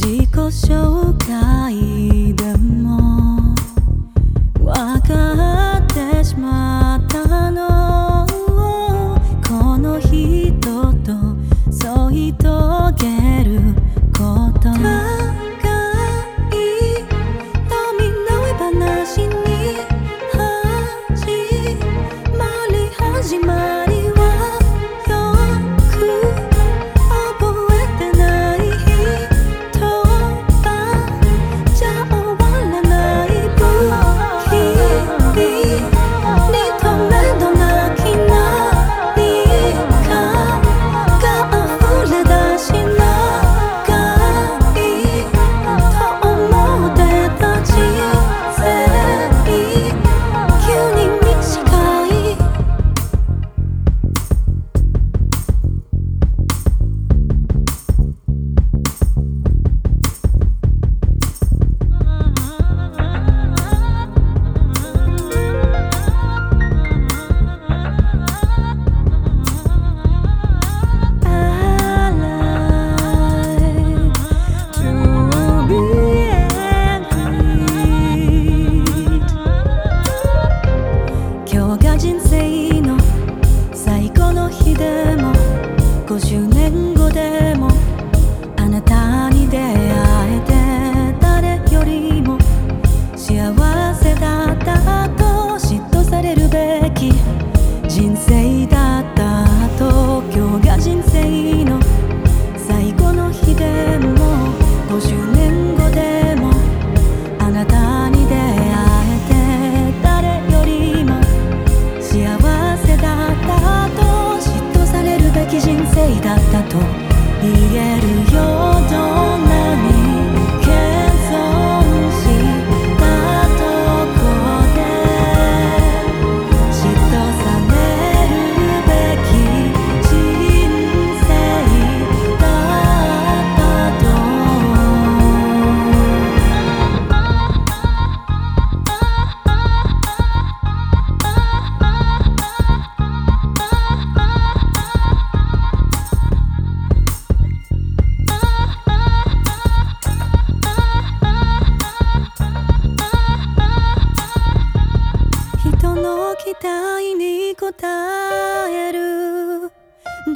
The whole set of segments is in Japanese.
自己紹介でも多。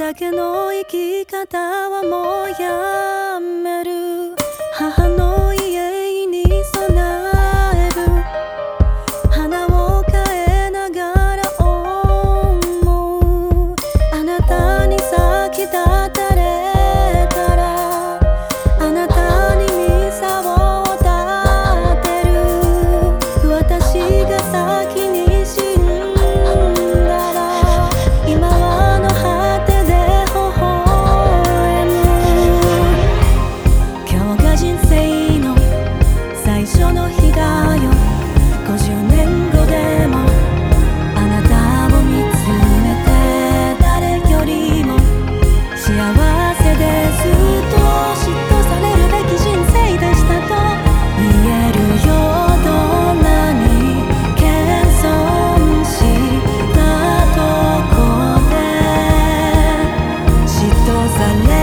だけの生き方はもうやめる。母の三年。